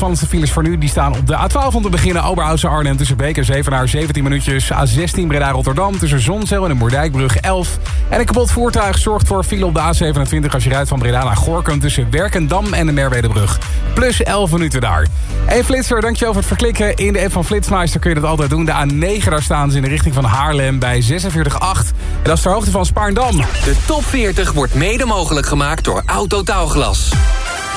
Spannendste files voor nu die staan op de A12 om te beginnen. Oberhausen Arnhem tussen Beek en Zevenaar 17 minuutjes. A16 Breda Rotterdam tussen Zonzeel en de Moerdijkbrug 11. En een kapot voertuig zorgt voor file op de A27 als je rijdt van Breda naar Gorkum... tussen Werkendam en de Merwedebrug. Plus 11 minuten daar. Hey Flitser, dankjewel voor het verklikken. In de app van Flitsmeister kun je dat altijd doen. De A9, daar staan ze in de richting van Haarlem bij 46,8. En dat is ter hoogte van Spaarndam. De top 40 wordt mede mogelijk gemaakt door Autotaalglas.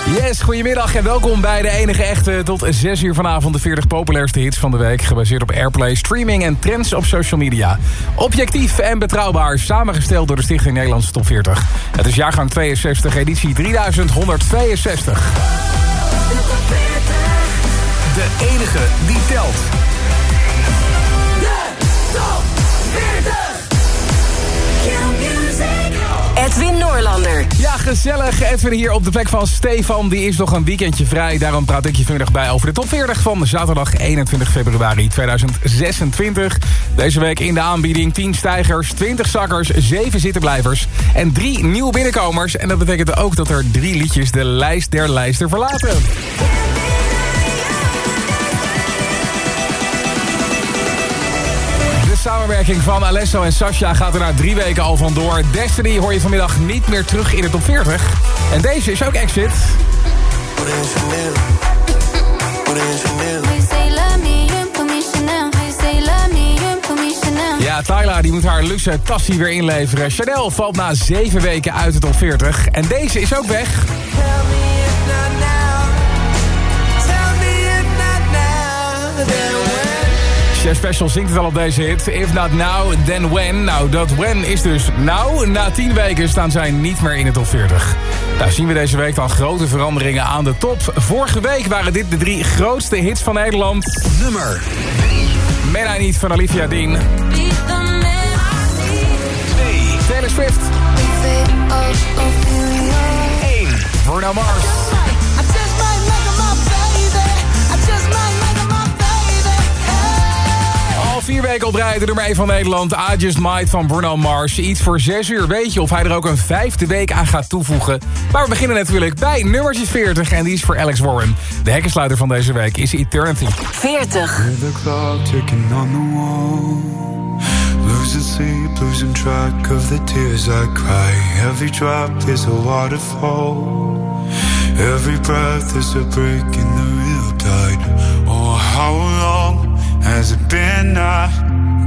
Yes, goedemiddag en welkom bij de enige echte tot 6 uur vanavond de 40 populairste hits van de week. Gebaseerd op airplay, streaming en trends op social media. Objectief en betrouwbaar, samengesteld door de Stichting Nederlandse Top 40. Het is jaargang 62, editie 3162. De enige die telt. Edwin Noorlander. Ja, gezellig. Edwin hier op de plek van Stefan. Die is nog een weekendje vrij. Daarom praat ik je vanmiddag bij over de top 40 van zaterdag 21 februari 2026. Deze week in de aanbieding 10 stijgers, 20 zakkers, 7 zittenblijvers en 3 nieuwe binnenkomers. En dat betekent ook dat er drie liedjes de lijst der lijsten verlaten. Samenwerking van Alesso en Sasha gaat er na drie weken al vandoor. Destiny hoor je vanmiddag niet meer terug in de top 40. En deze is ook exit. Ja, Tyla die moet haar luxe tassie weer inleveren. Chanel valt na zeven weken uit de top 40. En deze is ook weg. Chef Special zingt het al op deze hit. If not now, then when. Nou, dat when is dus nou. Na 10 weken staan zij niet meer in de top 40. Nou, zien we deze week dan grote veranderingen aan de top. Vorige week waren dit de drie grootste hits van Nederland. Nummer Men I Need van Olivia Dean. 2. Taylor Swift. 1. Bruno Mars. Al vier weken op rij de nummer 1 van Nederland. I Just Might van Bruno Mars. Iets voor 6 uur. Weet je of hij er ook een vijfde week aan gaat toevoegen? Maar we beginnen natuurlijk bij nummertje 40. En die is voor Alex Warren. De hekkensluiter van deze week is Eternity. 40. The clock ticking on the wall. Losing sleep, losing track of the tears I cry. Every drop is a waterfall. Every breath is a break in the real tide. Oh, how long has it been? I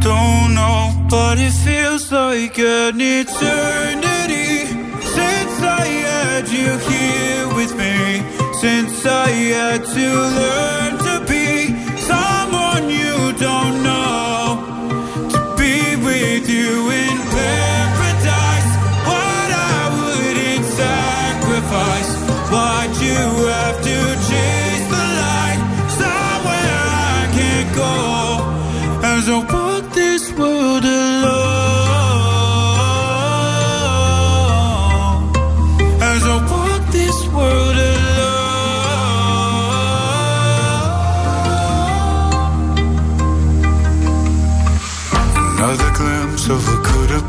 don't know, but it feels like an eternity since I had you here with me. Since I had to learn to be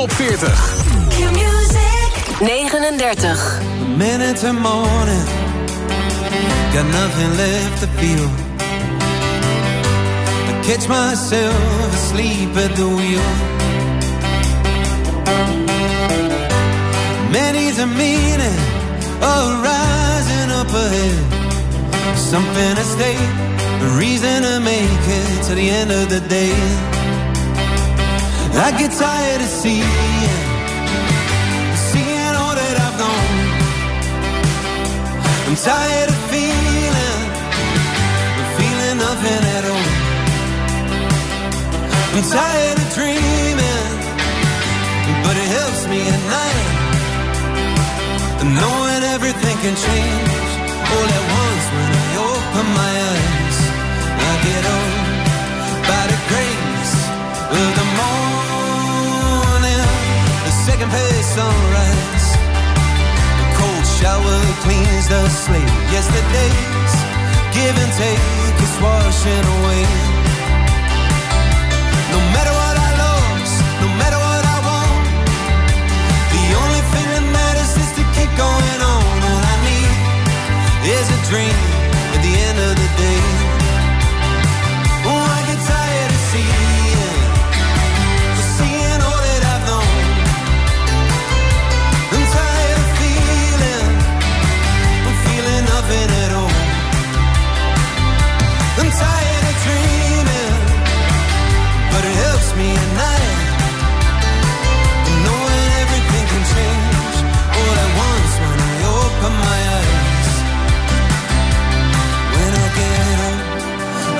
Top 40. Q-Music 39. Minute to morning. Got nothing left to feel. I catch myself asleep at the wheel. Many's a meaning of rising up ahead. Something to stay, a reason to make it to the end of the day. I get tired of seeing, seeing all that I've known. I'm tired of feeling, feeling nothing at all. I'm tired of dreaming, but it helps me at night. Knowing everything can change all at once when I open my eyes. I get old by the grace of the morning second pace sunrise. A cold shower cleans the slate. Yesterday's give and take is washing away. No matter what I lost, no matter what I want, the only thing that matters is to keep going on. All I need is a dream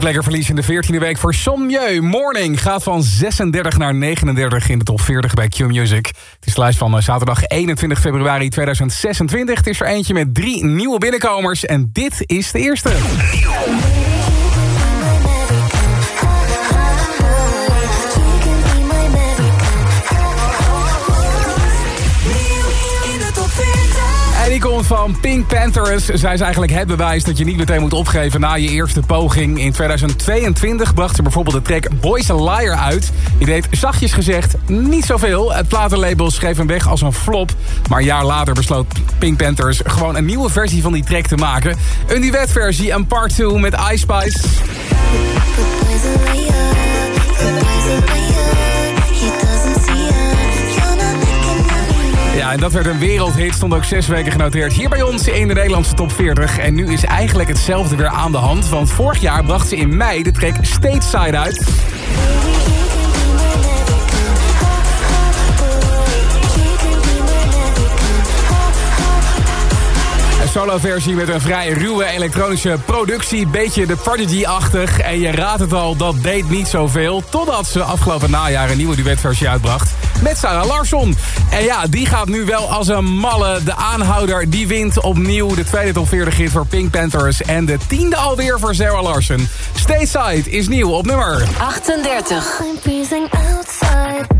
Drie verlies in de 14e week voor Sommieu. Morning gaat van 36 naar 39 in de top 40 bij Q-Music. Het is de lijst van eh, zaterdag 21 februari 2026. Het is er eentje met drie nieuwe binnenkomers en dit is de eerste. Van Pink Panthers. Zij is eigenlijk het bewijs dat je niet meteen moet opgeven na je eerste poging. In 2022 bracht ze bijvoorbeeld de track Boys a Liar uit. Die deed zachtjes gezegd niet zoveel. Het platenlabel schreef hem weg als een flop. Maar een jaar later besloot Pink Panthers gewoon een nieuwe versie van die track te maken. Een duetversie en part 2 met Ice Spice. En dat werd een wereldhit. Stond ook zes weken genoteerd hier bij ons in de Nederlandse top 40. En nu is eigenlijk hetzelfde weer aan de hand. Want vorig jaar bracht ze in mei de track Stateside uit. solo-versie met een vrij ruwe elektronische productie. Beetje de Prodigy-achtig. En je raadt het al, dat deed niet zoveel. Totdat ze afgelopen najaar een nieuwe duetversie uitbracht met Sarah Larsson. En ja, die gaat nu wel als een malle. De aanhouder die wint opnieuw de tweede top 40 hit voor Pink Panthers... en de tiende alweer voor Sarah Larsson. Stateside is nieuw op nummer 38. I'm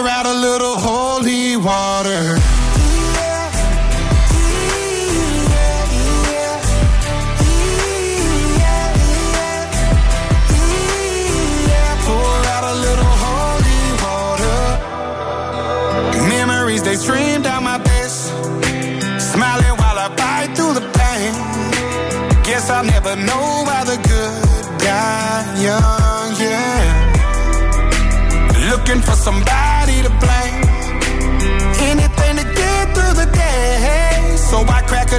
pour out a little holy water. They stream down my face, smiling while I bite through the pain. Guess I'll never know why the good die young, yeah. Looking for somebody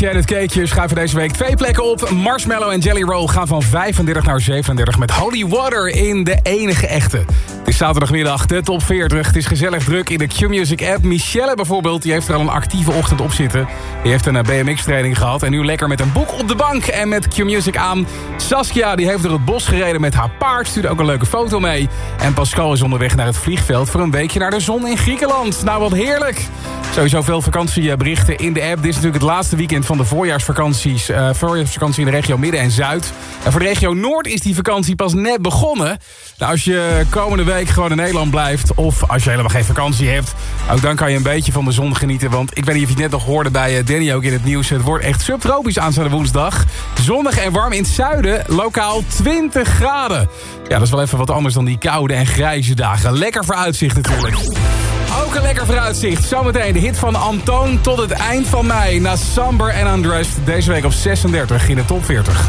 cakeje schuiven deze week twee plekken op. Marshmallow en Jelly Roll gaan van 35 naar 37 met Holy Water in de enige echte. Het is zaterdagmiddag, de top 40. Het is gezellig druk in de Q-Music app. Michelle bijvoorbeeld, die heeft er al een actieve ochtend op zitten. Die heeft een eh, BMX-training gehad en nu lekker met een boek op de bank en met Q-Music aan. Saskia, die heeft door het bos gereden met haar paard, stuurde ook een leuke foto mee. En Pascal is onderweg naar het vliegveld voor een weekje naar de zon in Griekenland. Nou, wat heerlijk! Sowieso veel vakantieberichten in de app. Dit is natuurlijk het laatste weekend van de voorjaarsvakanties. eh, voorjaarsvakantie in de regio Midden en Zuid. En voor de regio Noord is die vakantie pas net begonnen. Nou, als je komende week gewoon in Nederland blijft... of als je helemaal geen vakantie hebt... ook dan kan je een beetje van de zon genieten. Want ik weet niet of je het net nog hoorde bij eh, Danny ook in het nieuws. Het wordt echt subtropisch aanstaande woensdag. Zonnig en warm in het zuiden. Lokaal 20 graden. Ja, dat is wel even wat anders dan die koude en grijze dagen. Lekker vooruitzicht natuurlijk. Ook een lekker vooruitzicht. Zometeen de hit van Antoon tot het eind van mei. Na Samber en Undressed. Deze week op 36 in de top 40.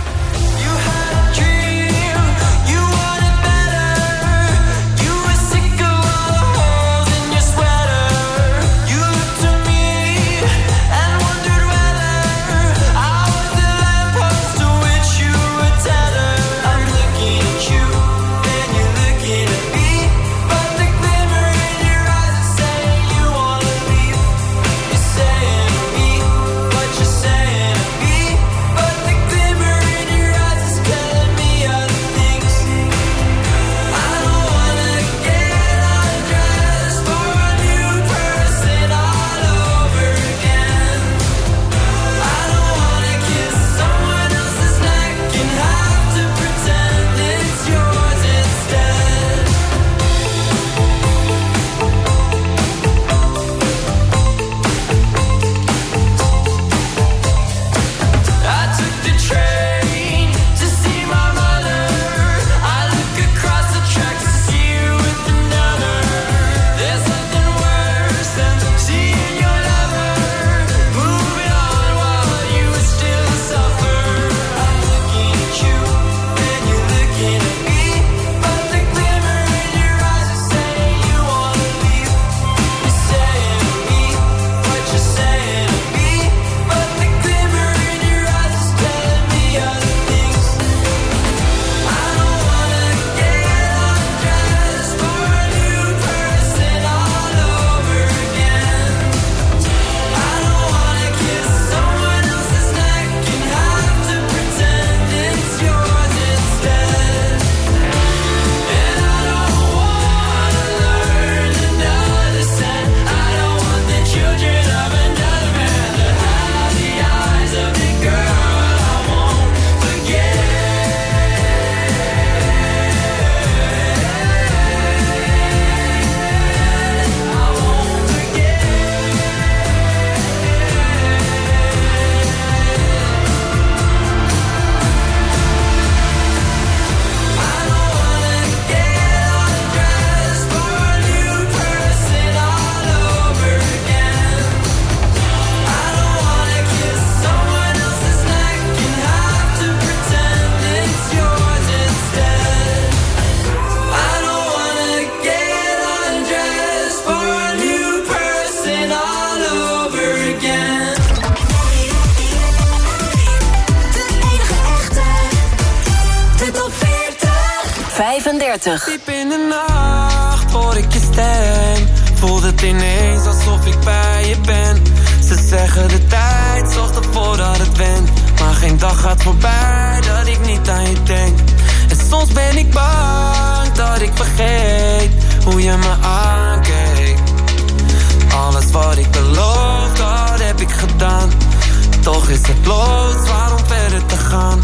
35. Diep in de nacht hoor ik je stem. Voelt het ineens alsof ik bij je ben. Ze zeggen de tijd zorgt ervoor dat het went. Maar geen dag gaat voorbij dat ik niet aan je denk. En soms ben ik bang dat ik vergeet hoe je me aankeek. Alles wat ik beloof, dat heb ik gedaan. Toch is het los, waarom verder te gaan?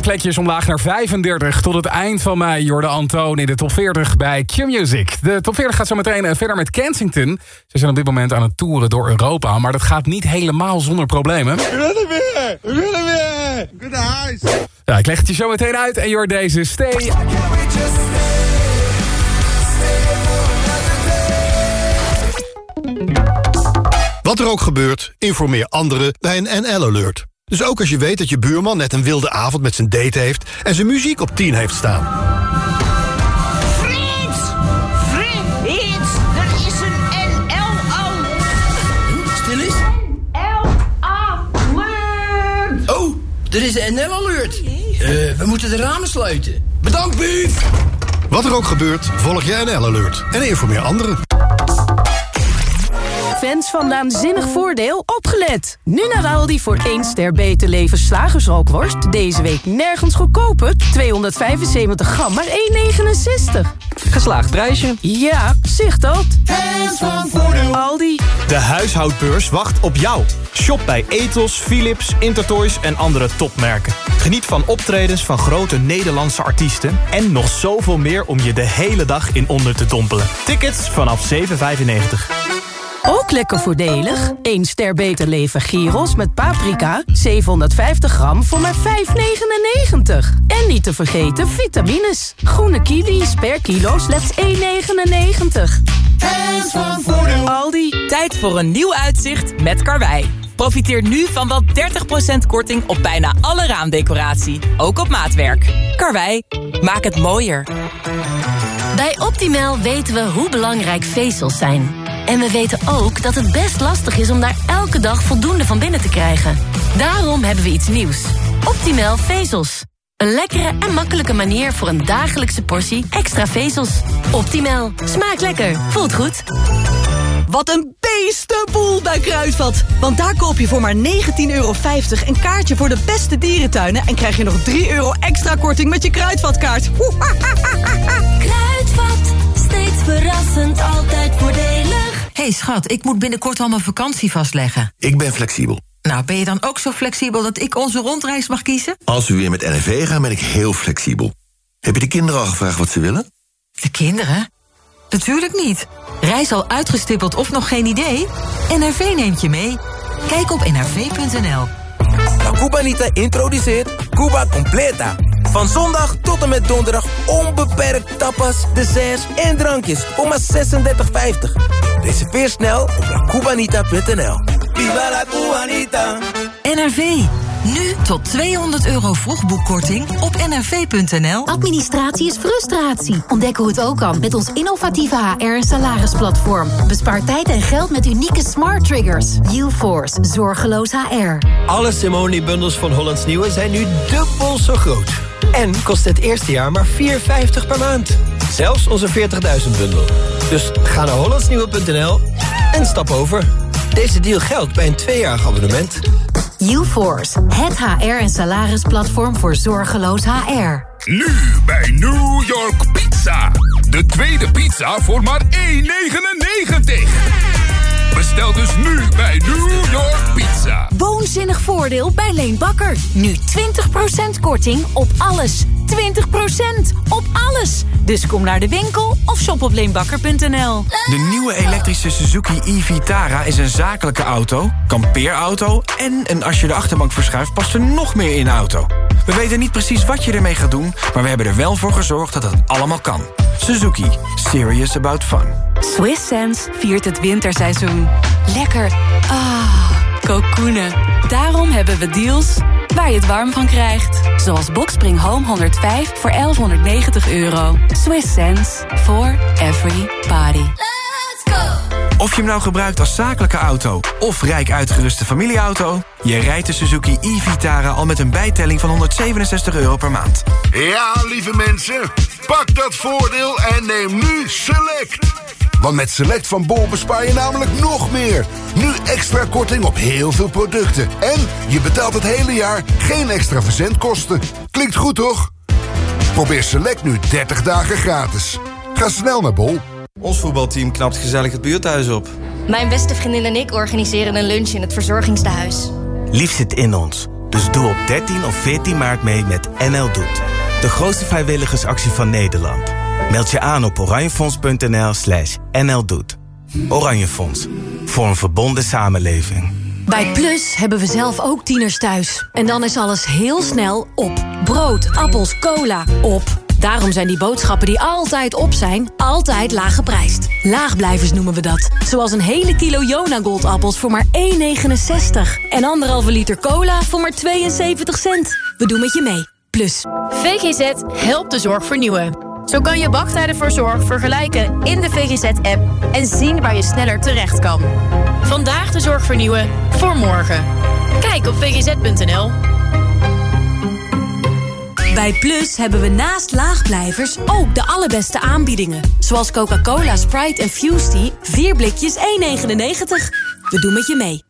Drie omlaag naar 35 tot het eind van mei. Jorde Antoon in de top 40 bij Q-Music. De top 40 gaat zo meteen eh, verder met Kensington. Ze zijn op dit moment aan het toeren door Europa. Maar dat gaat niet helemaal zonder problemen. We willen weer! We willen weer! Good! Ja, ik leg het je zo meteen uit. En hoort deze Stay. Wat er ook gebeurt, informeer anderen bij een NL-alert. Dus ook als je weet dat je buurman net een wilde avond met zijn date heeft... en zijn muziek op 10 heeft staan. Frits! Frits! Er is een NL-alert! Stil eens. L-A-alert! Oh, er is een NL-alert. Eh, we moeten de ramen sluiten. Bedankt, Bief! Wat er ook gebeurt, volg je NL-alert. En informeer anderen. Fans van Naanzinnig Voordeel, opgelet! Nu naar Aldi voor 1 ster beter leven slagersrookworst. Deze week nergens goedkoper. 275 gram, maar 1,69. Geslaagd prijsje. Ja, zicht dat. Fans van Voordeel. Aldi. De huishoudbeurs wacht op jou. Shop bij Ethos, Philips, Intertoys en andere topmerken. Geniet van optredens van grote Nederlandse artiesten... en nog zoveel meer om je de hele dag in onder te dompelen. Tickets vanaf 7,95. Ook lekker voordelig. 1 ster beter leven gyros met paprika. 750 gram voor maar 5,99. En niet te vergeten vitamines. Groene kiwis per kilo slechts 1,99. Fans van. Aldi. Tijd voor een nieuw uitzicht met Karwei. Profiteer nu van wel 30% korting op bijna alle raamdecoratie. Ook op maatwerk. Karwei, maak het mooier. Bij Optimal weten we hoe belangrijk vezels zijn. En we weten ook dat het best lastig is om daar elke dag voldoende van binnen te krijgen. Daarom hebben we iets nieuws. Optimal vezels. Een lekkere en makkelijke manier voor een dagelijkse portie extra vezels. Optimal. Smaakt lekker. Voelt goed. Wat een beestenboel bij Kruidvat. Want daar koop je voor maar 19,50 euro een kaartje voor de beste dierentuinen... en krijg je nog 3 euro extra korting met je Kruidvatkaart. Kruidvat. Steeds verrassend, altijd voordelig. hey schat, ik moet binnenkort al mijn vakantie vastleggen. Ik ben flexibel. Nou, ben je dan ook zo flexibel dat ik onze rondreis mag kiezen? Als we weer met NRV gaan, ben ik heel flexibel. Heb je de kinderen al gevraagd wat ze willen? De kinderen? Natuurlijk niet. Reis al uitgestippeld of nog geen idee? NRV neemt je mee. Kijk op nrv.nl. La Cubanita introduceert Cuba Completa. Van zondag tot en met donderdag onbeperkt tapas, desserts en drankjes voor maar 36,50. Reserveer snel op lacubanita.nl. Viva la Cubanita! NRV. Nu tot 200 euro vroegboekkorting op nrv.nl. Administratie is frustratie. Ontdek hoe het ook kan met ons innovatieve HR- en salarisplatform. Bespaar tijd en geld met unieke smart triggers. UForce. Zorgeloos HR. Alle Simone-bundels van Hollands Nieuwe zijn nu dubbel zo groot. En kost het eerste jaar maar 4,50 per maand. Zelfs onze 40.000 bundel. Dus ga naar hollandsnieuwe.nl en stap over. Deze deal geldt bij een tweejarig abonnement. UForce. Het HR- en salarisplatform voor zorgeloos HR. Nu bij New York Pizza. De tweede pizza voor maar 1,99. Bestel dus nu bij New York Pizza. pizza. Woonzinnig voordeel bij Leen Bakker. Nu 20% korting op alles. 20% op alles. Dus kom naar de winkel of shop op leenbakker.nl. De nieuwe elektrische Suzuki e-Vitara is een zakelijke auto, kampeerauto... en een als je de achterbank verschuift past er nog meer in de auto. We weten niet precies wat je ermee gaat doen... maar we hebben er wel voor gezorgd dat het allemaal kan. Suzuki. Serious about fun. Swiss Sense viert het winterseizoen. Lekker. Ah, kokoenen. Daarom hebben we deals waar je het warm van krijgt. Zoals Boxspring Home 105 voor 1190 euro. Swiss Sense for every party. Of je hem nou gebruikt als zakelijke auto of rijk uitgeruste familieauto... je rijdt de Suzuki e-Vitara al met een bijtelling van 167 euro per maand. Ja, lieve mensen, pak dat voordeel en neem nu Select. Want met Select van Bol bespaar je namelijk nog meer. Nu extra korting op heel veel producten. En je betaalt het hele jaar geen extra verzendkosten. Klinkt goed, toch? Probeer Select nu 30 dagen gratis. Ga snel naar Bol. Ons voetbalteam knapt gezellig het buurthuis op. Mijn beste vriendin en ik organiseren een lunch in het verzorgingstehuis. Lief zit in ons. Dus doe op 13 of 14 maart mee met NL Doet. De grootste vrijwilligersactie van Nederland. Meld je aan op oranjefonds.nl slash NL Doet. Oranje Fonds. Voor een verbonden samenleving. Bij Plus hebben we zelf ook tieners thuis. En dan is alles heel snel op. Brood, appels, cola, op. Daarom zijn die boodschappen die altijd op zijn, altijd laag geprijsd. Laagblijvers noemen we dat. Zoals een hele kilo Jona Goldappels voor maar 1,69. En anderhalve liter cola voor maar 72 cent. We doen met je mee. Plus. VGZ helpt de zorg vernieuwen. Zo kan je wachttijden voor zorg vergelijken in de VGZ-app... en zien waar je sneller terecht kan. Vandaag de zorg vernieuwen voor morgen. Kijk op vgz.nl. Bij Plus hebben we naast laagblijvers ook de allerbeste aanbiedingen. Zoals Coca-Cola, Sprite en Fusty. 4 blikjes 1,99. We doen met je mee.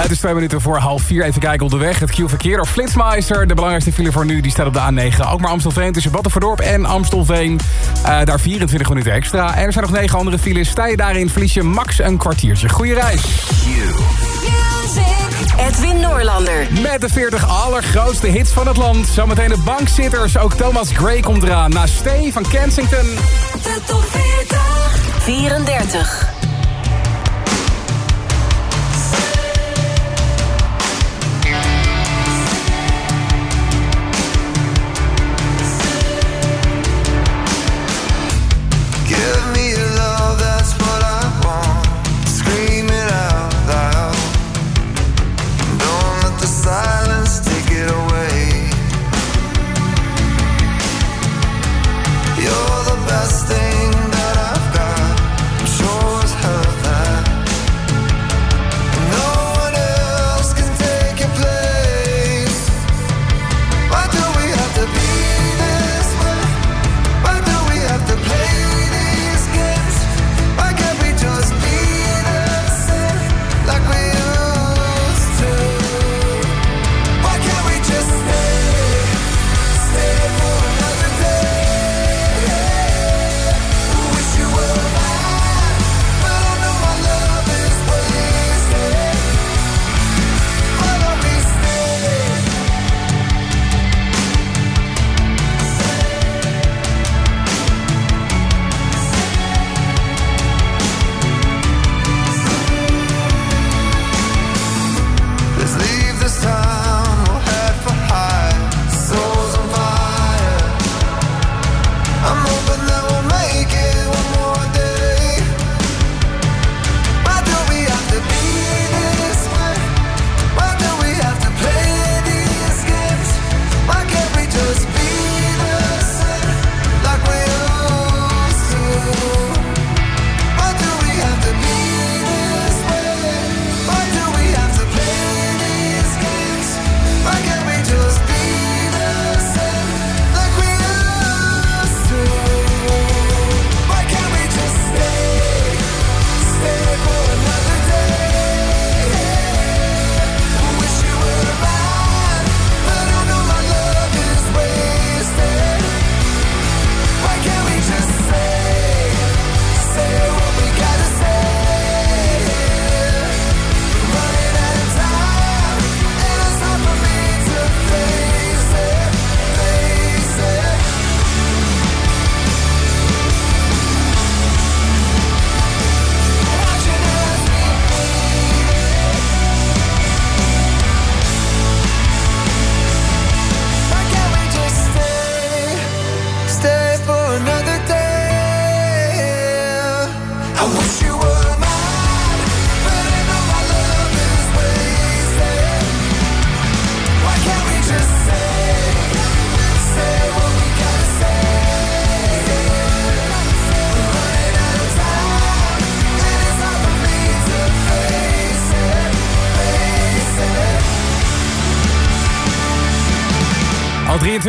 Het is twee minuten voor half vier. Even kijken op de weg. Het Q-verkeer door Flitsmeister. De belangrijkste file voor nu die staat op de A9. Ook maar Amstelveen tussen Battenverdorp en Amstelveen. Eh, daar 24 minuten extra. En er zijn nog negen andere files. Sta je daarin, verlies je max een kwartiertje. Goeie reis. Edwin Noorlander. Met de 40 allergrootste hits van het land. Zometeen de bankzitters. Ook Thomas Gray komt eraan. Na Stee van Kensington. De top 40. 34.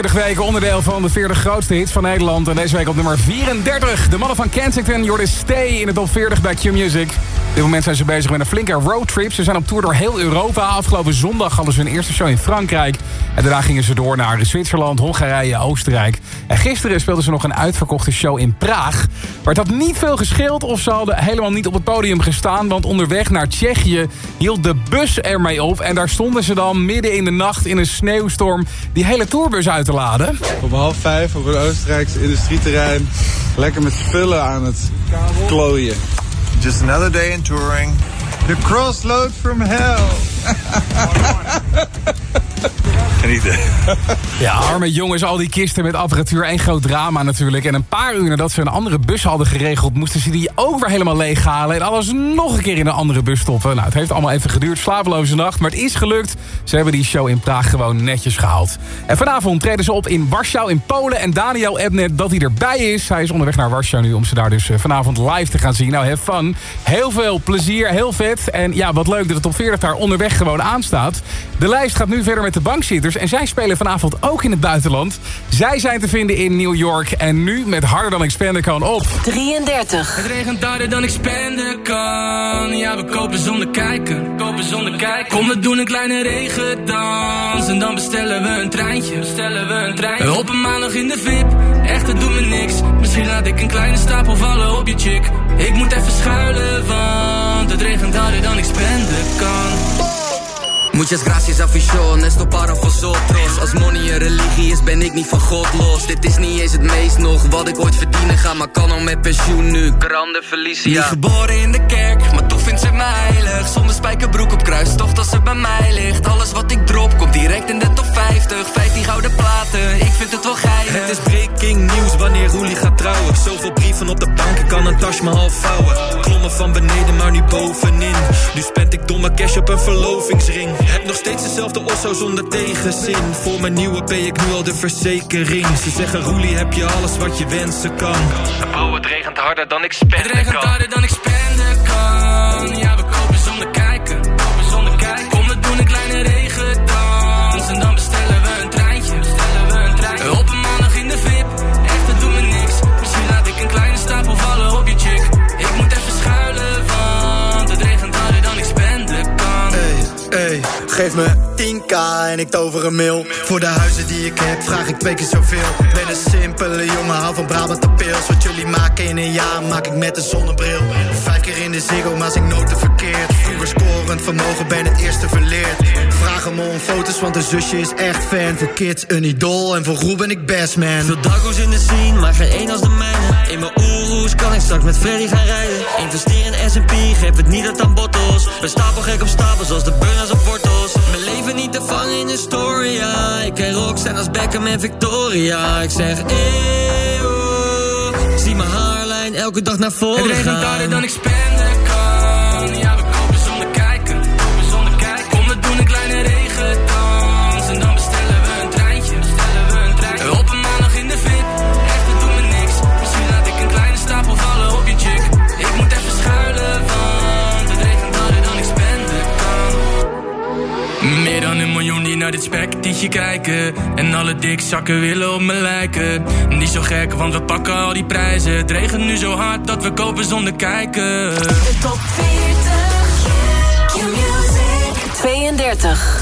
23 weken onderdeel van de 40 grootste hits van Nederland. En deze week op nummer 34. De mannen van Kensington, Jordan Stay in de top 40 bij Q-Music. Dit moment zijn ze bezig met een flinke roadtrip. Ze zijn op tour door heel Europa. Afgelopen zondag hadden ze hun eerste show in Frankrijk. En daarna gingen ze door naar Zwitserland, Hongarije, Oostenrijk. En gisteren speelden ze nog een uitverkochte show in Praag. Maar het had niet veel gescheeld of ze hadden helemaal niet op het podium gestaan. Want onderweg naar Tsjechië hield de bus ermee op. En daar stonden ze dan midden in de nacht in een sneeuwstorm die hele tourbus uit te laden. Om half vijf op een Oostenrijkse industrieterrein. Lekker met spullen aan het klooien. Just another day in touring. The crossload from hell. Genieten. Ja, arme jongens, al die kisten met apparatuur. Één groot drama natuurlijk. En een paar uur nadat ze een andere bus hadden geregeld... moesten ze die ook weer helemaal leeghalen... en alles nog een keer in een andere bus stoppen. Nou, het heeft allemaal even geduurd, slapeloze nacht. Maar het is gelukt. Ze hebben die show in Praag gewoon netjes gehaald. En vanavond treden ze op in Warschau in Polen. En Daniel Ebnet dat hij erbij is. Hij is onderweg naar Warschau nu om ze daar dus eh, vanavond live te gaan zien. Nou, have fun. Heel veel plezier, heel vet. En ja, wat leuk dat het top 40 daar onderweg gewoon aanstaat. De lijst gaat nu verder met de bankzitters. En zij spelen vanavond ook in het buitenland. Zij zijn te vinden in New York. En nu met Harder dan ik spenden kan op 33. Het regent harder dan ik spenden kan. Ja, we kopen zonder kijken. Kopen zonder kijken. Kom, we doen een kleine regendans. En dan bestellen we een treintje. Bestellen we een treintje. Op een maandag in de VIP. Echt, het doet me niks. Misschien laat ik een kleine stapel vallen op je chick. Ik moet even schuilen, want het regent harder dan ik spenden kan. Muchas gracias afición, esto para vosotros. Als money een religie is ben ik niet van God los. Dit is niet eens het meest nog wat ik ooit verdienen ga Maar kan al met pensioen nu, grande Felicia. Niet geboren in de kerk, maar toch vindt ze mij heilig Zonder spijkerbroek op kruis, toch dat ze bij mij ligt Alles wat ik drop, komt direct in de top 50 15 gouden platen, ik vind het wel geinig Het is breaking news wanneer Roelie gaat trouwen Zoveel brieven op de bank, ik kan een tas maar half vouwen Klommen van beneden, maar nu bovenin Nu spend ik domme cash op een verlovingsring heb nog steeds dezelfde osso zonder tegenzin. Voor mijn nieuwe P ik nu al de verzekering. Ze zeggen Roelie heb je alles wat je wensen kan. Oh, het regent harder dan ik spenden Het regent kan. harder dan ik spenden kan. Ja, we kopen zonder kijken. Kopen zonder kijken. Kom, we doen een kleine regendans. En dan bestellen we een treintje. Bestellen we een treintje. Op een maandag in de VIP. Echt, het doet me niks. Misschien laat ik een kleine stapel vallen op je chick. Ik moet even schuilen, want het regent harder dan ik spenden kan. Hey, geef me 10k en ik tover een mil. Voor de huizen die ik heb vraag ik twee keer zoveel. Ben een simpele jongen, hou van Brabant de pils. Wat jullie maken in een jaar maak ik met een zonnebril. In de ziggo, maar ik noten verkeerd. Vroeger scorend vermogen, ben het eerste verleerd. Vraag hem om foto's, want de zusje is echt fan. Voor kids een idool en voor Roel ben ik best man. Veel dago's in de scene, maar geen één als de mijne. In mijn oeroes kan ik straks met Freddy gaan rijden. Investeer in S&P, geef het niet uit aan bottles. Stapel gek op stapels, als de burners op wortels. Mijn leven niet te vangen in de story. Ik ken rockstand als Beckham en Victoria. Ik zeg, eeuw. Zie mijn haarlijn elke dag naar voren Het regent harder dan ik spenden naar dit spektietje kijken. En alle dikzakken willen op me lijken. Niet zo gek, want we pakken al die prijzen. Het regent nu zo hard dat we kopen zonder kijken. De top 40. Q-Music. 32.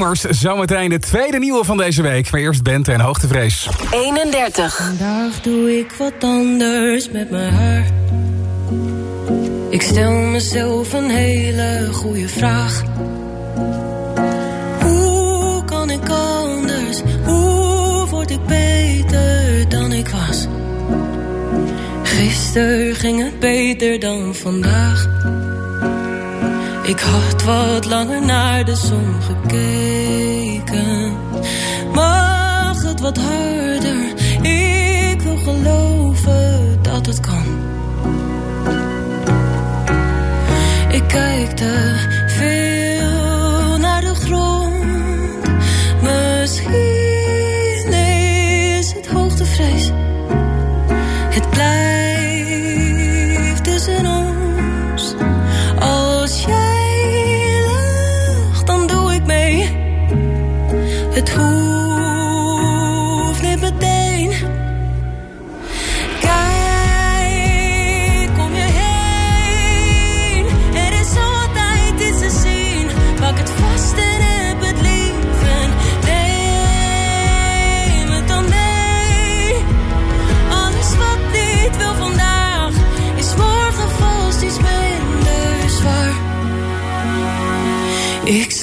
40, you're the rumors. Zometeen de tweede nieuwe van deze week. Maar eerst Bente en Hoogtevrees. 31. Vandaag doe ik wat anders met mijn haar. Ik stel mezelf een hele goede vraag. Hoe kan ik anders? Hoe word ik beter dan ik was? Gisteren ging het beter dan vandaag. Ik had wat langer naar de zon gekeken. Mag het wat harder? Ik wil geloven dat het kan. Ik kijk te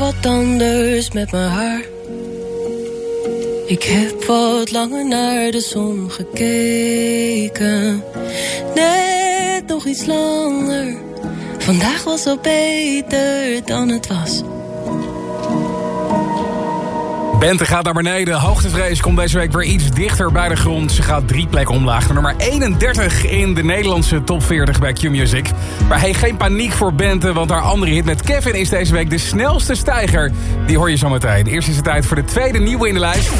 wat anders met mijn haar. Ik heb wat langer naar de zon gekeken. Net nog iets langer. Vandaag was al beter dan het was. Bente gaat naar beneden. Hoogtevrees komt deze week weer iets dichter bij de grond. Ze gaat drie plekken omlaag. Nummer 31 in de Nederlandse top 40 bij Q-Music. Maar hey, geen paniek voor Bente, want haar andere hit met Kevin is deze week de snelste stijger. Die hoor je zo meteen. Eerst is het tijd voor de tweede nieuwe in de lijst.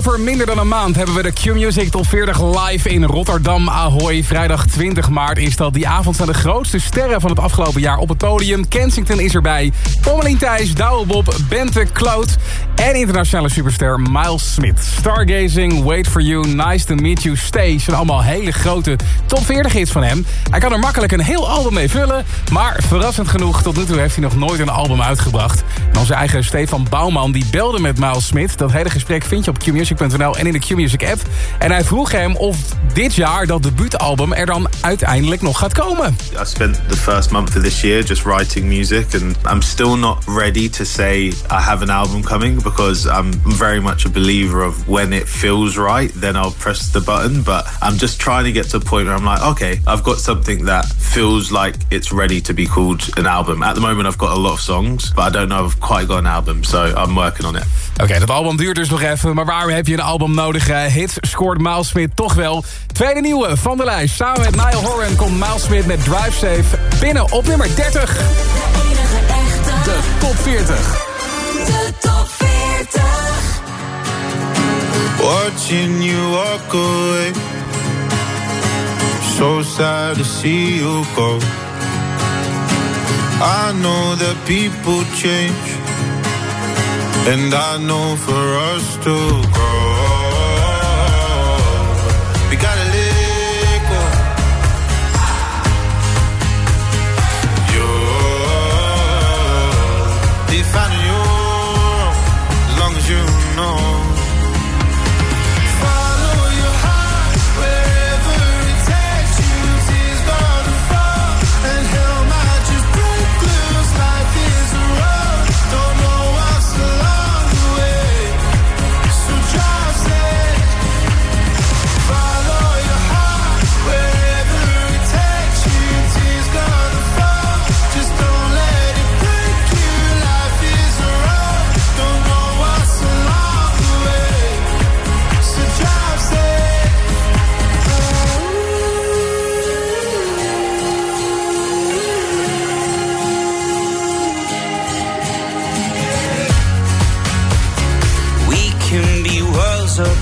Over minder dan een maand hebben we de Q-Music Top 40 live in Rotterdam Ahoy. Vrijdag 20 maart is dat. Die avond staan de grootste sterren van het afgelopen jaar op het podium. Kensington is erbij. Pommelien Thijs, Douwe Bob, Bente Kloot en internationale superster Miles Smith. Stargazing, Wait For You, Nice To Meet You, Stay... zijn allemaal hele grote top 40 hits van hem. Hij kan er makkelijk een heel album mee vullen... maar verrassend genoeg, tot nu toe heeft hij nog nooit een album uitgebracht. En onze eigen Stefan Bouwman die belde met Miles Smith. Dat hele gesprek vind je op qmusic.nl en in de Qmusic app. En hij vroeg hem of dit jaar dat debuutalbum er dan uiteindelijk nog gaat komen. I spent the first month of this year just writing music, and I'm still not ready to say I have an album coming because I'm very much a believer of when it feels right, then I'll press the button. But I'm just trying to get to a point where I'm like, okay, I've got something that feels like it's ready to be called an album. At the moment, I've got a lot of songs, but I don't know if I've quite got an album, so I'm working on it. Oké, dat album duurt dus nog even. Maar heb je een album nodig? Eh, hits scoort Miles Smith toch wel. Tweede nieuwe van de lijst. Samen met Niall Horan komt Miles Smith met Drive Safe binnen op nummer 30. De top 40. De top 40. Watching you walk away. So sad to see you go. I know that people change. And I know for us to grow. We gotta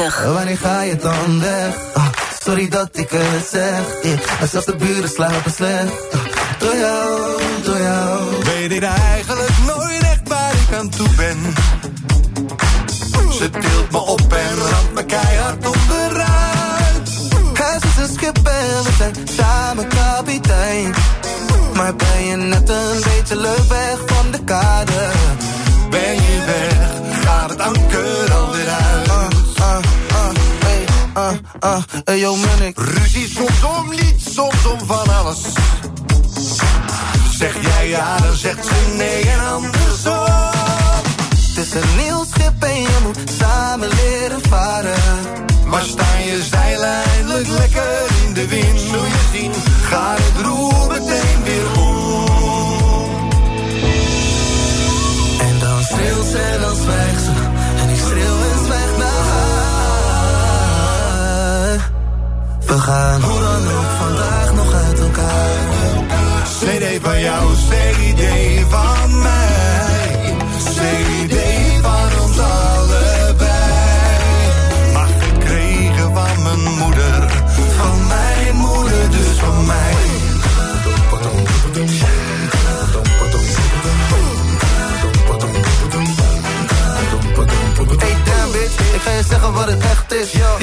29. Wanneer ga je dan weg? Ah, sorry dat ik het zeg. Yeah. Maar zelfs de buren slapen slecht. Ah, door jou, door jou. Weet ik eigenlijk nooit echt waar ik aan toe ben. Ze tilt me op en ramt me keihard onderuit. Huis is een schip en we zijn samen kapitein. Maar ben je net een beetje leuk weg van de kade? Ah, Munnik. Ruzie soms om niets, soms om van alles. Zeg jij ja, dan zegt ze nee en andersom. Het is een nieuw schip en je moet samen leren varen. Maar staan je zeilen eindelijk lekker in de wind, zul je zien, gaat het roer meteen weer om. En dan schreeuwt ze en dan zwijgt ze. We gaan hoe dan ook vandaag nog uit elkaar. CD van jou, CD van mij. CD van ons allebei. Maar gekregen van mijn moeder. Van mijn moeder, dus van mij. Hey damn bitch, ik ga je zeggen wat het echt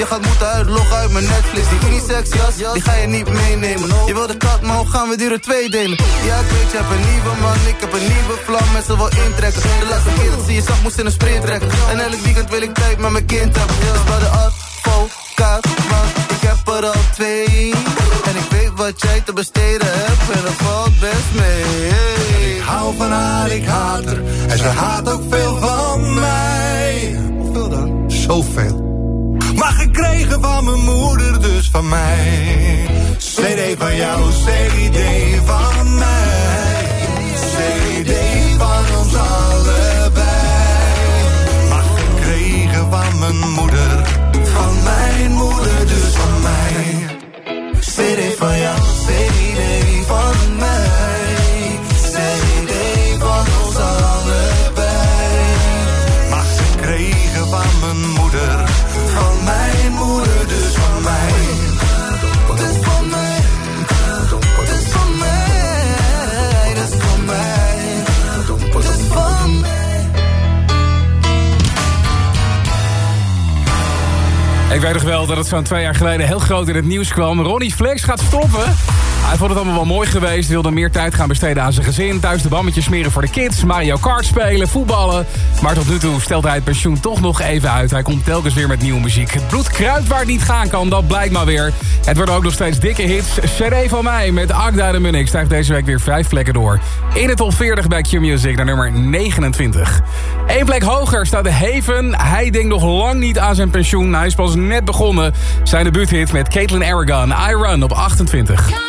gaat moeten uit, log uit mijn Netflix. Die unisex jas, die ga je niet meenemen. Je wil de kat, maar hoe gaan we die er twee delen? Ja, ik weet, je hebt een nieuwe man, ik heb een nieuwe vlam. En ze wil intrekken. De laatste keer dat ze je zag, moest in een sprint trekken. En elk weekend wil ik tijd met mijn kind hebben. Dus bij de advocaat, man, ik heb er al twee. En ik weet wat jij te besteden hebt. En dat valt best mee. Ik hou van haar, ik haat haar. En ze haat ook veel gekregen van mijn moeder, dus van mij. CD van jou, CD van mij. CD van ons allebei. Maar gekregen van mijn moeder. Van mijn moeder, dus van mij. CD van jou, CD weet nog wel dat het zo'n twee jaar geleden heel groot in het nieuws kwam. Ronnie Flex gaat stoppen. Hij vond het allemaal wel mooi geweest. Wilde meer tijd gaan besteden aan zijn gezin. Thuis de bammetjes smeren voor de kids. Mario Kart spelen, voetballen. Maar tot nu toe stelt hij het pensioen toch nog even uit. Hij komt telkens weer met nieuwe muziek. Het bloed kruidt waar het niet gaan kan, dat blijkt maar weer. Het worden ook nog steeds dikke hits. CD van mij met Agda de Munnik stijgt deze week weer vijf plekken door. In het top 40 bij Q-Music naar nummer 29. Eén plek hoger staat de Haven. Hij denkt nog lang niet aan zijn pensioen. Hij is pas net begonnen. Zijn debuuthit met Caitlin Aragon. I Run op 28.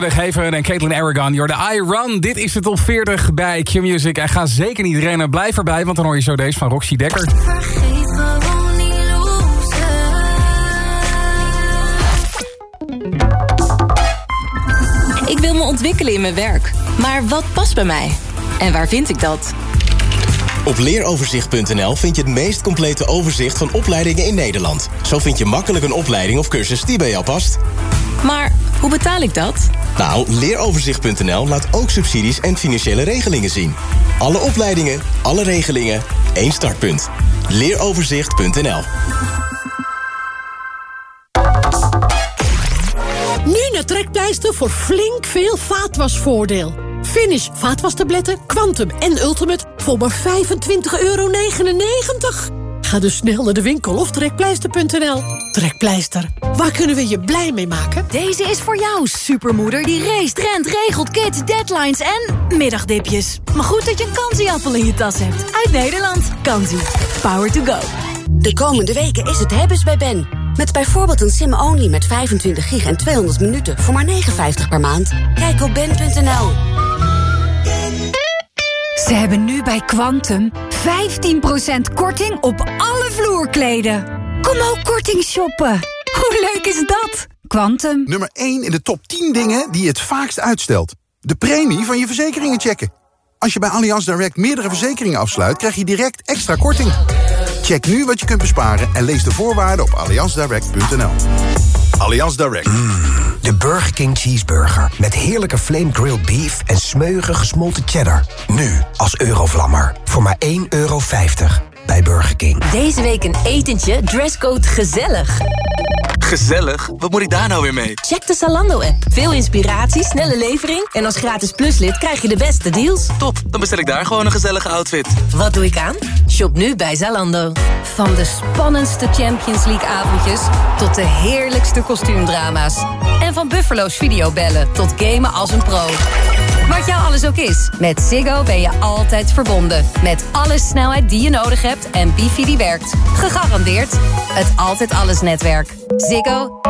Nummer 28, Haven en Caitlin Aragon. You're the I Run. Dit is de top 40 bij Q-Music. En ga zeker niet rennen. Blijf erbij, want dan hoor je zo deze van Roxy Dekker. Vergeet gewoon niet Ik wil me ontwikkelen in mijn werk. Maar wat past bij mij? En waar vind ik dat? Op leeroverzicht.nl vind je het meest complete overzicht van opleidingen in Nederland. Zo vind je makkelijk een opleiding of cursus die bij jou past. Maar hoe betaal ik dat? Nou, leeroverzicht.nl laat ook subsidies en financiële regelingen zien. Alle opleidingen, alle regelingen, één startpunt. Leeroverzicht.nl Nu naar Trekpleister voor flink veel vaatwasvoordeel. Finish vaatwastabletten, Quantum en Ultimate voor maar 25,99 euro. Ga dus snel naar de winkel of trekpleister.nl. Trekpleister, waar kunnen we je blij mee maken? Deze is voor jou, supermoeder die race, rent, regelt, kids, deadlines en middagdipjes. Maar goed dat je een kansieappel in je tas hebt. Uit Nederland. Kansie. Power to go. De komende weken is het hebben's bij Ben. Met bijvoorbeeld een sim-only met 25 gig en 200 minuten voor maar 59 per maand. Kijk op ben.nl. Ze hebben nu bij Quantum 15% korting op alle vloerkleden. Kom ook korting shoppen. Hoe leuk is dat? Quantum. Nummer 1 in de top 10 dingen die je het vaakst uitstelt. De premie van je verzekeringen checken. Als je bij Allianz Direct meerdere verzekeringen afsluit... krijg je direct extra korting. Check nu wat je kunt besparen en lees de voorwaarden op allianzdirect.nl. Allianz Direct. De Burger King Cheeseburger. Met heerlijke flame grilled beef en smeuige gesmolten cheddar. Nu als Eurovlammer. Voor maar 1,50 euro bij Burger King. Deze week een etentje, dresscode gezellig. Gezellig? Wat moet ik daar nou weer mee? Check de Zalando-app. Veel inspiratie, snelle levering... en als gratis pluslid krijg je de beste deals. Top, dan bestel ik daar gewoon een gezellige outfit. Wat doe ik aan? Shop nu bij Zalando. Van de spannendste Champions League-avondjes... tot de heerlijkste kostuumdrama's. En van Buffalo's videobellen tot gamen als een pro. Wat jou alles ook is, met Ziggo ben je altijd verbonden. Met alle snelheid die je nodig hebt en wifi die werkt. Gegarandeerd het Altijd Alles netwerk. Ziggo.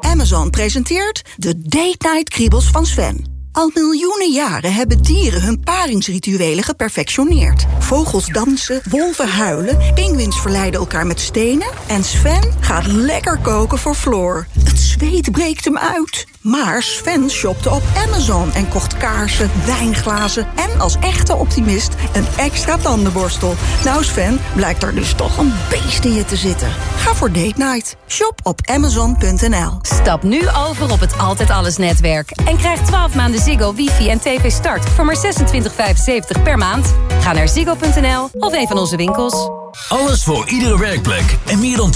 Amazon presenteert de Date Night Kriebels van Sven. Al miljoenen jaren hebben dieren hun paringsrituelen geperfectioneerd. Vogels dansen, wolven huilen, pinguïns verleiden elkaar met stenen... en Sven gaat lekker koken voor Floor. Het zweet breekt hem uit. Maar Sven shopte op Amazon en kocht kaarsen, wijnglazen... en als echte optimist een extra tandenborstel. Nou Sven, blijkt er dus toch een beest in je te zitten. Ga voor date night. Shop op amazon.nl. Stap nu over op het Altijd Alles netwerk. En krijg 12 maanden Ziggo, wifi en tv start voor maar 26,75 per maand. Ga naar ziggo.nl of een van onze winkels. Alles voor iedere werkplek. En meer dan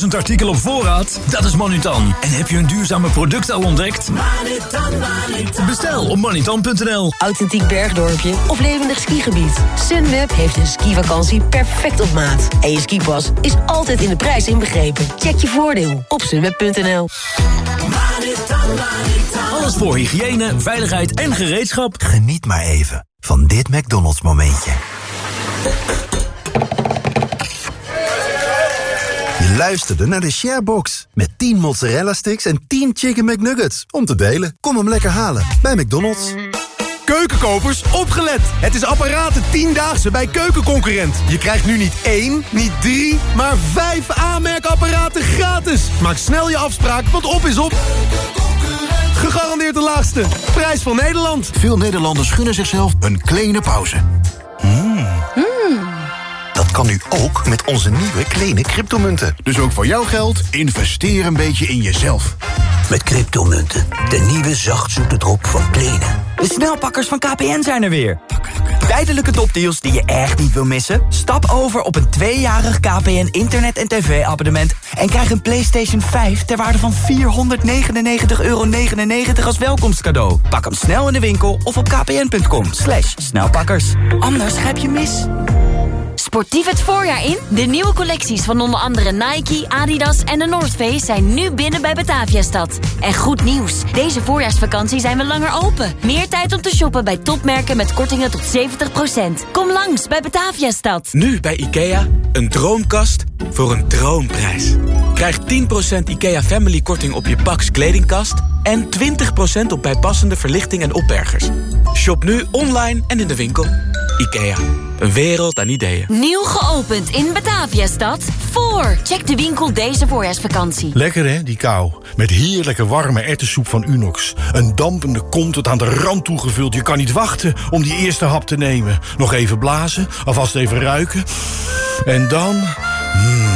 200.000 artikelen op voorraad? Dat is Manutan. En heb je een duurzame product al ontdekt? Bestel op manutan.nl. Authentiek bergdorpje of levendig skigebied. Sunweb heeft een skivakantie perfect op maat. En je skipas is altijd in de prijs inbegrepen. Check je voordeel op sunweb.nl. Alles voor hygiëne, veiligheid en gereedschap. Geniet maar even van dit McDonald's momentje. Luisterde naar de Sharebox. Met 10 mozzarella sticks en 10 chicken McNuggets. Om te delen. Kom hem lekker halen bij McDonald's. Keukenkopers, opgelet! Het is apparaten 10-daagse bij Keukenconcurrent. Je krijgt nu niet één, niet drie, maar vijf aanmerkapparaten gratis. Maak snel je afspraak, want op is op. Gegarandeerd de laagste. Prijs van Nederland. Veel Nederlanders gunnen zichzelf een kleine pauze. Kan nu ook met onze nieuwe kleine cryptomunten. Dus ook voor jouw geld, investeer een beetje in jezelf. Met cryptomunten, de nieuwe zachtzoete drop van Kleene. De snelpakkers van KPN zijn er weer. Tijdelijke topdeals die je echt niet wil missen? Stap over op een tweejarig KPN internet- en tv-abonnement... en krijg een PlayStation 5 ter waarde van 499,99 euro als welkomstcadeau. Pak hem snel in de winkel of op kpn.com. Slash snelpakkers. Anders grijp je mis. Sportief het voorjaar in? De nieuwe collecties van onder andere Nike, Adidas en de North Face zijn nu binnen bij Bataviastad. En goed nieuws, deze voorjaarsvakantie zijn we langer open. Meer tijd om te shoppen bij topmerken met kortingen tot 70%. Kom langs bij Bataviastad. Nu bij IKEA, een droomkast voor een droomprijs. Krijg 10% IKEA Family korting op je Pax kledingkast... en 20% op bijpassende verlichting en opbergers. Shop nu online en in de winkel. IKEA, een wereld aan ideeën. Nieuw geopend in Bataviastad. Voor. Check de winkel deze voorjaarsvakantie. Lekker hè, die kou. Met heerlijke warme erwtensoep van Unox. Een dampende kom tot aan de rand toegevuld. Je kan niet wachten om die eerste hap te nemen. Nog even blazen, alvast even ruiken. En dan... Mmm,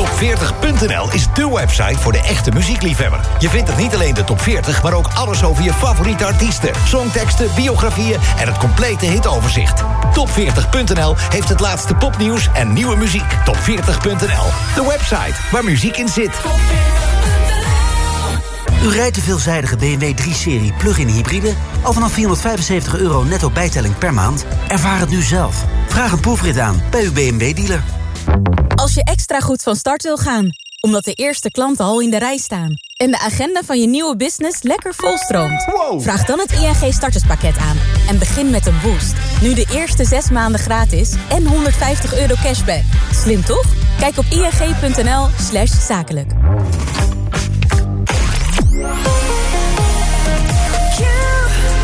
Top Top40.nl is de website voor de echte muziekliefhebber. Je vindt er niet alleen de top 40, maar ook alles over je favoriete artiesten. Songteksten, biografieën en het complete hitoverzicht. Top40.nl heeft het laatste popnieuws en nieuwe muziek. Top40.nl, de website waar muziek in zit. U rijdt de veelzijdige BMW 3-serie plug-in hybride... al vanaf 475 euro netto bijtelling per maand? Ervaar het nu zelf. Vraag een proefrit aan bij uw BMW-dealer. Als je extra goed van start wil gaan, omdat de eerste klanten al in de rij staan... en de agenda van je nieuwe business lekker volstroomt... vraag dan het ING starterspakket aan en begin met een boost. Nu de eerste zes maanden gratis en 150 euro cashback. Slim toch? Kijk op ing.nl slash zakelijk.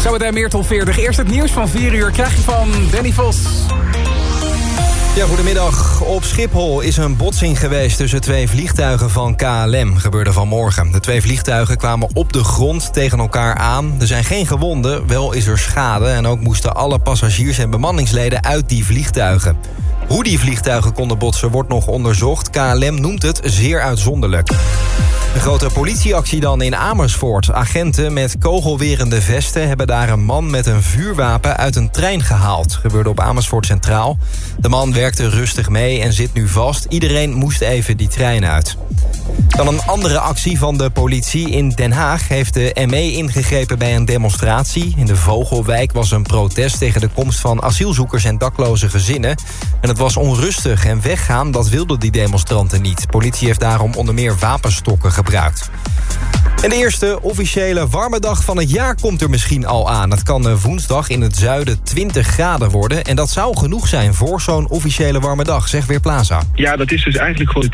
Zometeen meer top 40. Eerst het nieuws van 4 uur krijg je van Danny Vos. Ja, goedemiddag. Op Schiphol is een botsing geweest tussen twee vliegtuigen van KLM. Gebeurde vanmorgen. De twee vliegtuigen kwamen op de grond tegen elkaar aan. Er zijn geen gewonden, wel is er schade. En ook moesten alle passagiers en bemanningsleden uit die vliegtuigen. Hoe die vliegtuigen konden botsen wordt nog onderzocht. KLM noemt het zeer uitzonderlijk. Een grote politieactie dan in Amersfoort. Agenten met kogelwerende vesten hebben daar een man met een vuurwapen uit een trein gehaald. Gebeurde op Amersfoort Centraal. De man werkte rustig mee en zit nu vast. Iedereen moest even die trein uit. Dan een andere actie van de politie. In Den Haag heeft de ME ingegrepen bij een demonstratie. In de Vogelwijk was een protest tegen de komst van asielzoekers en dakloze gezinnen. En het was onrustig en weggaan, dat wilden die demonstranten niet. Politie heeft daarom onder meer wapenstokken gebruikt. En de eerste officiële warme dag van het jaar komt er misschien al aan. Het kan eh, woensdag in het zuiden 20 graden worden. En dat zou genoeg zijn voor zo'n officiële warme dag, zegt weer Plaza. Ja, dat is dus eigenlijk gewoon